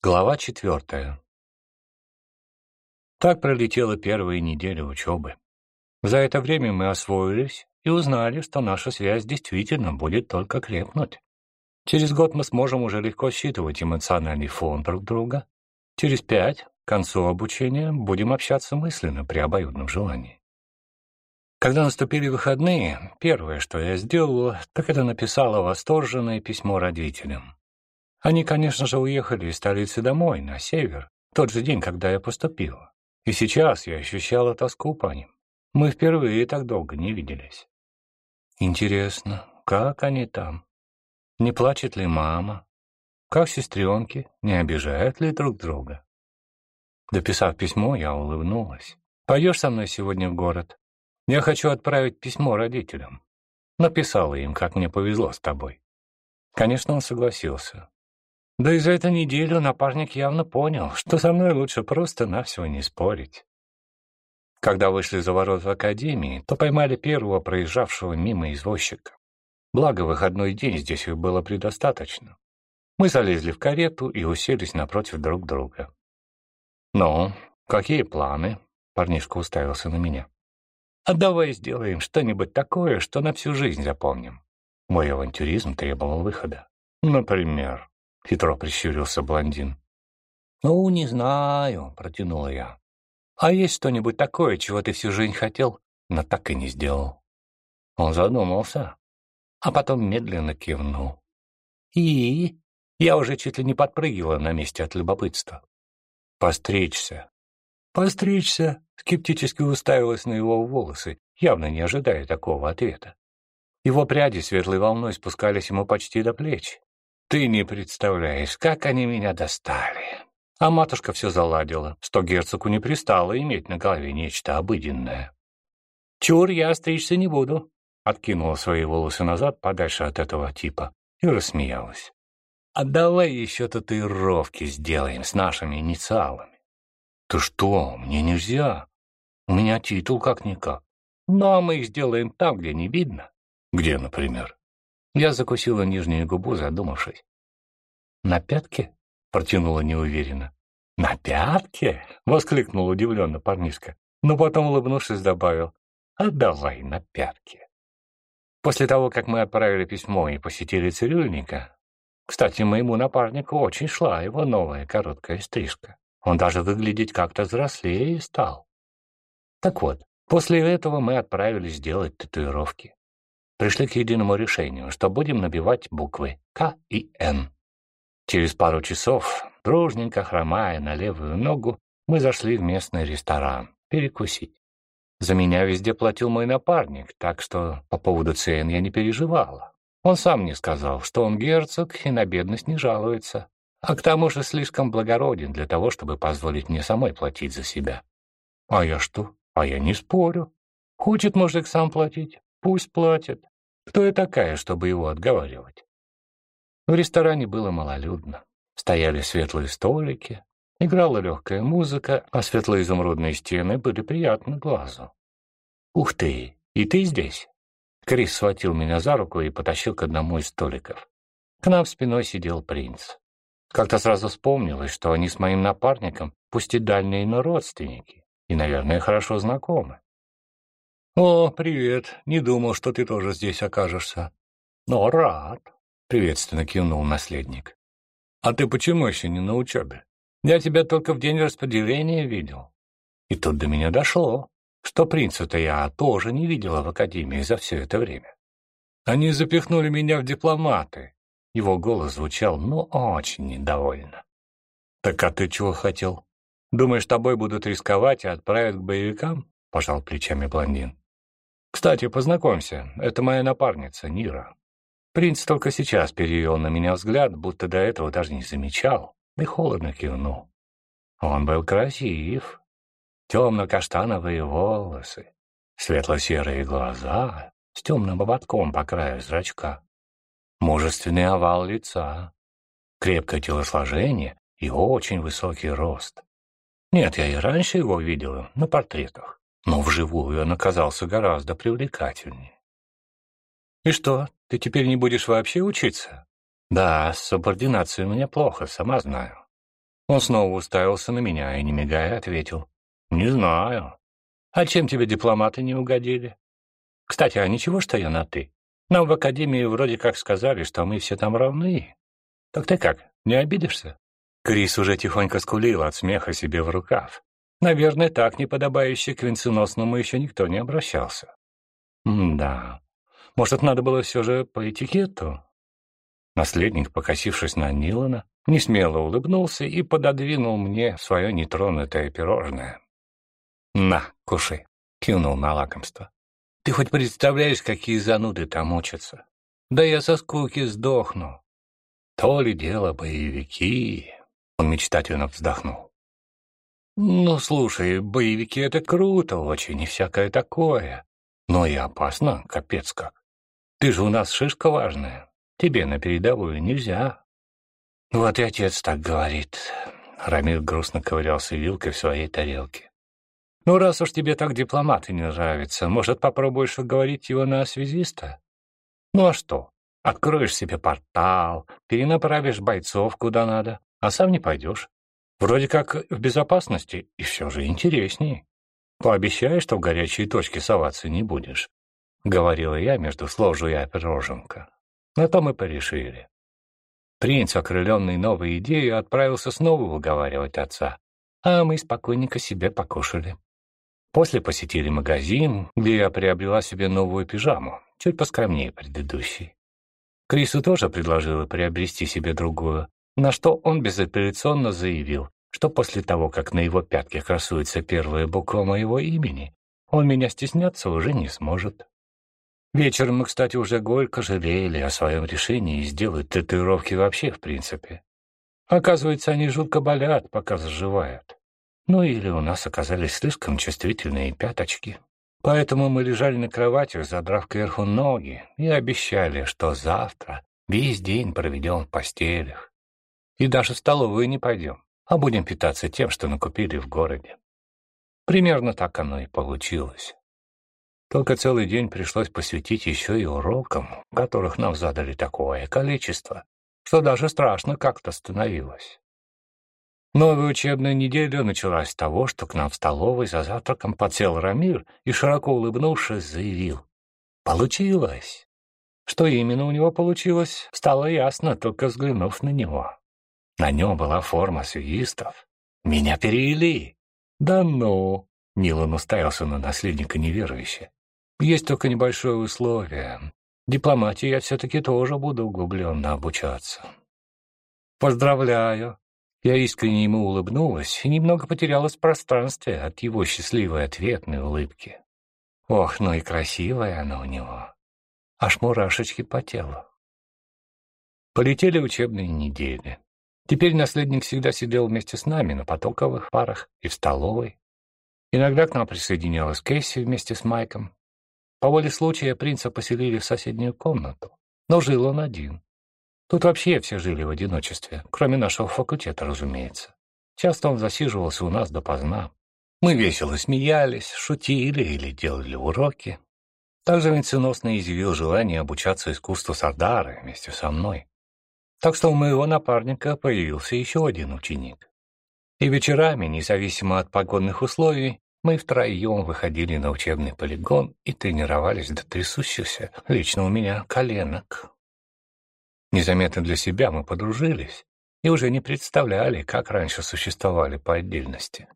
Глава четвертая. Так пролетела первая неделя учебы. За это время мы освоились и узнали, что наша связь действительно будет только крепнуть. Через год мы сможем уже легко считывать эмоциональный фон друг друга. Через пять, к концу обучения, будем общаться мысленно при обоюдном желании. Когда наступили выходные, первое, что я сделала, так это написала восторженное письмо родителям. Они, конечно же, уехали из столицы домой, на север, тот же день, когда я поступила. И сейчас я ощущала тоску по ним. Мы впервые так долго не виделись. Интересно, как они там? Не плачет ли мама? Как сестренки? Не обижают ли друг друга? Дописав письмо, я улыбнулась. «Пойдешь со мной сегодня в город? Я хочу отправить письмо родителям». Написала им, как мне повезло с тобой. Конечно, он согласился. Да и за эту неделю напарник явно понял, что со мной лучше просто-навсего не спорить. Когда вышли за ворот в академии, то поймали первого проезжавшего мимо извозчика. Благо, выходной день здесь их было предостаточно. Мы залезли в карету и уселись напротив друг друга. «Ну, какие планы?» — парнишка уставился на меня. «А давай сделаем что-нибудь такое, что на всю жизнь запомним». Мой авантюризм требовал выхода. «Например?» — хитро прищурился блондин. «Ну, не знаю», — протянула я. «А есть что-нибудь такое, чего ты всю жизнь хотел, но так и не сделал?» Он задумался, а потом медленно кивнул. «И?» Я уже чуть ли не подпрыгивала на месте от любопытства. «Постричься». «Постричься?» — скептически уставилась на его волосы, явно не ожидая такого ответа. Его пряди светлой волной спускались ему почти до плеч. Ты не представляешь, как они меня достали. А матушка все заладила, что герцогу не пристало иметь на голове нечто обыденное. «Чур, я стричься не буду», — откинула свои волосы назад подальше от этого типа и рассмеялась. «А давай еще татуировки сделаем с нашими инициалами». «Ты что, мне нельзя. У меня титул как-никак. Ну, а мы их сделаем там, где не видно». «Где, например?» Я закусила нижнюю губу, задумавшись. «На пятке?» — протянула неуверенно. «На пятке?» — воскликнул удивленно парнишка, но потом, улыбнувшись, добавил. «А давай на пятке». После того, как мы отправили письмо и посетили цирюльника, кстати, моему напарнику очень шла его новая короткая стрижка. Он даже выглядеть как-то взрослее стал. Так вот, после этого мы отправились делать татуировки пришли к единому решению, что будем набивать буквы К и Н. Через пару часов, дружненько хромая на левую ногу, мы зашли в местный ресторан перекусить. За меня везде платил мой напарник, так что по поводу цен я не переживала. Он сам мне сказал, что он герцог и на бедность не жалуется, а к тому же слишком благороден для того, чтобы позволить мне самой платить за себя. А я что? А я не спорю. Хочет мужик сам платить, Пусть платит. Кто я такая, чтобы его отговаривать? В ресторане было малолюдно. Стояли светлые столики, играла легкая музыка, а светло-изумрудные стены были приятны глазу. «Ух ты! И ты здесь?» Крис схватил меня за руку и потащил к одному из столиков. К нам спиной сидел принц. Как-то сразу вспомнилось, что они с моим напарником, пусть и дальние, но родственники, и, наверное, хорошо знакомы. «О, привет. Не думал, что ты тоже здесь окажешься». «Но рад», — приветственно кивнул наследник. «А ты почему еще не на учебе? Я тебя только в день распределения видел». И тут до меня дошло, что принца-то я тоже не видела в академии за все это время. Они запихнули меня в дипломаты. Его голос звучал, ну, очень недовольно. «Так а ты чего хотел? Думаешь, тобой будут рисковать и отправят к боевикам?» — пожал плечами блондин. Кстати, познакомься, это моя напарница, Нира. Принц только сейчас перевел на меня взгляд, будто до этого даже не замечал, и холодно кивнул. Он был красив. Темно-каштановые волосы, светло-серые глаза с темным ободком по краю зрачка, мужественный овал лица, крепкое телосложение и очень высокий рост. Нет, я и раньше его видела на портретах но вживую он оказался гораздо привлекательнее. «И что, ты теперь не будешь вообще учиться?» «Да, с субординацией у меня плохо, сама знаю. Он снова уставился на меня и, не мигая, ответил. «Не знаю. А чем тебе дипломаты не угодили? Кстати, а ничего, что я на «ты»? Нам в академии вроде как сказали, что мы все там равны. Так ты как, не обидишься?» Крис уже тихонько скулил от смеха себе в рукав. Наверное, так неподобающе к венценосному еще никто не обращался. да, может, надо было все же по этикету? Наследник, покосившись на Нилана, несмело улыбнулся и пододвинул мне свое нетронутое пирожное. «На, кушай», — кивнул на лакомство. «Ты хоть представляешь, какие зануды там учатся? Да я со скуки сдохну. То ли дело боевики...» Он мечтательно вздохнул. «Ну, слушай, боевики — это круто очень и всякое такое. Но и опасно, капец как. Ты же у нас шишка важная. Тебе на передовую нельзя». «Вот и отец так говорит». Рамир грустно ковырялся вилкой в своей тарелке. «Ну, раз уж тебе так дипломаты не нравятся, может, попробуешь уговорить его на связиста? Ну а что? Откроешь себе портал, перенаправишь бойцов куда надо, а сам не пойдешь. Вроде как в безопасности, и все же интереснее. Пообещай, что в горячие точки соваться не будешь. — говорила я между слов жуя пироженка. На то мы порешили. Принц, окрыленный новой идеей, отправился снова уговаривать отца, а мы спокойненько себе покушали. После посетили магазин, где я приобрела себе новую пижаму, чуть поскромнее предыдущей. Крису тоже предложила приобрести себе другую, на что он безапелляционно заявил, что после того, как на его пятке красуется первая буква моего имени, он меня стесняться уже не сможет. Вечером мы, кстати, уже горько жалели о своем решении сделать татуировки вообще в принципе. Оказывается, они жутко болят, пока заживают. Ну или у нас оказались слишком чувствительные пяточки. Поэтому мы лежали на кровати, задрав кверху ноги, и обещали, что завтра весь день проведем в постелях. И даже в столовую не пойдем, а будем питаться тем, что накупили в городе. Примерно так оно и получилось. Только целый день пришлось посвятить еще и урокам, которых нам задали такое количество, что даже страшно как-то становилось. Новая учебная неделя началась с того, что к нам в столовой за завтраком подсел Рамир и, широко улыбнувшись, заявил. «Получилось!» Что именно у него получилось, стало ясно, только взглянув на него. На нем была форма свистов. «Меня перевели!» «Да ну!» — Нилан уставился на наследника неверующе. Есть только небольшое условие. Дипломатии я все-таки тоже буду углубленно обучаться. Поздравляю. Я искренне ему улыбнулась и немного потерялась в пространстве от его счастливой ответной улыбки. Ох, ну и красивая она у него. Аж мурашечки по телу. Полетели учебные недели. Теперь наследник всегда сидел вместе с нами на потоковых парах и в столовой. Иногда к нам присоединялась Кэсси вместе с Майком, по воле случая принца поселили в соседнюю комнату, но жил он один. Тут вообще все жили в одиночестве, кроме нашего факультета, разумеется. Часто он засиживался у нас допоздна. Мы весело смеялись, шутили или делали уроки. Также венценосный изъявил желание обучаться искусству Сардары вместе со мной. Так что у моего напарника появился еще один ученик. И вечерами, независимо от погодных условий, мы втроем выходили на учебный полигон и тренировались до трясущихся, лично у меня, коленок. Незаметно для себя мы подружились и уже не представляли, как раньше существовали по отдельности.